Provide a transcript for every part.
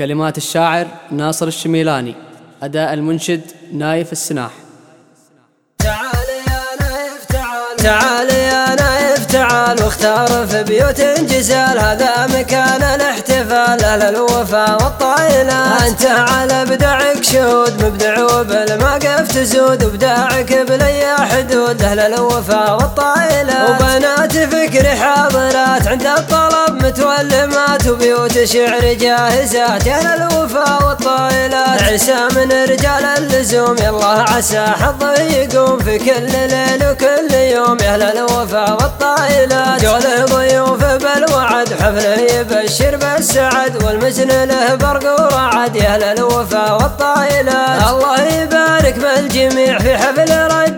كلمات الشاعر ناصر الشميلاني أداء المنشد نايف السناح. تعال يا نايف تعال. تعال يا نايف تعال. واختار في بيوت جزال هذا مكان الاحتفال أهل الوفا والطائلة. أنت على بدعك شهود مبدع وبالمقف تزود وبداعك بلي حدود أهل الوفا والطائلة. وبنات فكر حاضرات عند الطلب متولمات وبيوت شعر جاهزات. أهل الوفا والطائلات. عسى من رجال اللزوم. يلا عسى حظه يقوم في كل ليل وكل يوم. أهل الوفا والطائلات. جول ضيوف بالوعد. حفله يبشر بالسعد. والمزن له برق ورعد. يا أهل الوفا والطائلات. الله يبارك بالجميع في حفل رجال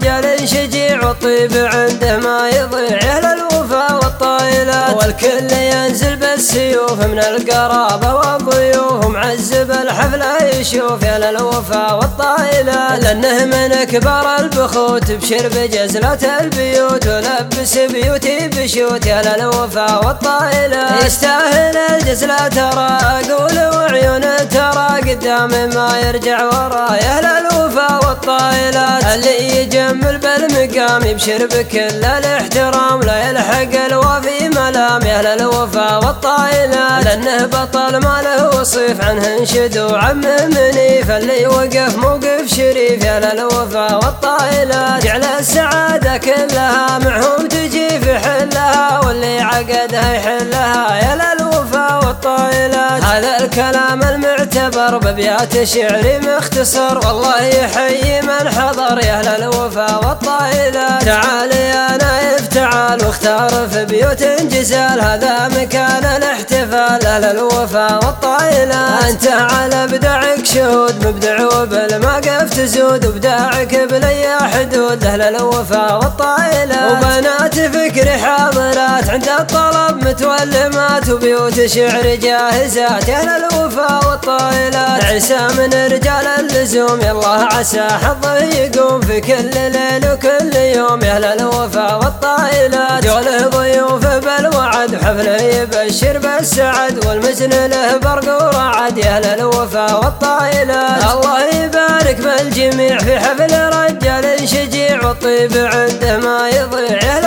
شجيع والطيب عنده ما يضيع. أهل الوفا والطائلات والكل ينزل بالسيوف من القرابة والضيوف معزب الحفلة يشوف يا الوفا والطائلات لأنه من كبار البخوت بشر بجزلة البيوت. ولبس بيوتي بشوت يا الوفا والطائلات يستاهل الجزلة ترى أقول وعيون ترى. قدام ما يرجع ورا يا الوفا والطائلات اللي يجمل بالمقام يبشر بكل الإحترام. لا يلحق الوافي ملام يا الوفا والطائلات لأنه بطل ما له وصيف عنه انشد وعممني فاللي وقف موقف شريف يا للوفا والطائلات جعل السعادة كلها معهم تجي في حلها. واللي عقدها يحلها يا للوفا والطائلات هذا الكلام المعتبر ببيات شعري مختصر. والله يحيي من حضر يا للوفا والطائلات تعال يا نايف تعال واختار في بيوت جزال هذا مكان الاحتفال أهل الوفا والطائلات أنت على بدعك شهود مبدع وبالمقف تزود وبداعك بلي حدود أهل الوفا والطائلات وبنات فكر حاضرات عند الطلب متولمات. وبيوت شعر جاهزات أهل الوفا والطائلات عسى من رجال اللزوم. يلا عسى حظه يقوم في كل ليل وكل يوم. يا أهل الوفا والطائلات جوله ضيوف بالوعد. حفله يبشر بالسعد والمزن له برق ورعد. يا أهل الوفا والطائلات الله يبارك بالجميع في حفل رجال شجيع. والطيب عنده ما يضيع. يا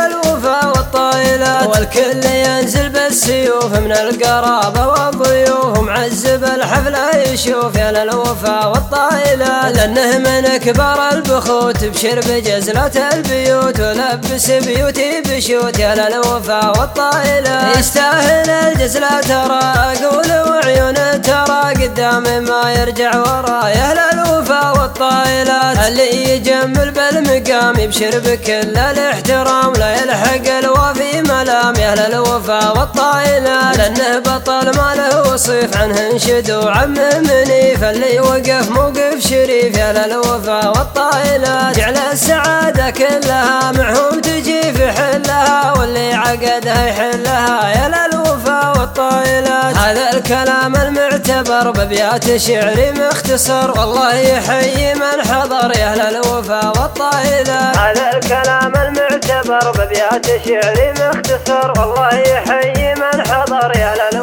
والكل ينزل بالسيوف من القرابة والضيوف. معزب الحفله يشوف يا الوفا والطائلات لأنه من كبار البخوت بشر بجزله البيوت ولبس بيوتي بشوت يا الوفا والطائلات يستاهل الجزلة ترى قدام ما يرجع ورا يا أهل الوفا والطائلات اللي يجمل بالمقام يبشر بكل الإحترام. لا يلحق الوافي ملام يا الوفا والطائلات لأنه بطل ما له وصيف عنه انشد وعممني فاللي وقف موقف شريف يا الوفا والطائلات جعل السعادة كلها معهم تجي في حلها. واللي عقدها يحلها يا الوفا والطائلات هذا الكلام المعتبر ببيات شعري مختصر. والله يحيي من حضر يا أهل الوفا والطائلات هذا الكلام المعتبر ببيات شعري مختصر. والله يحيي من حضر يا أهل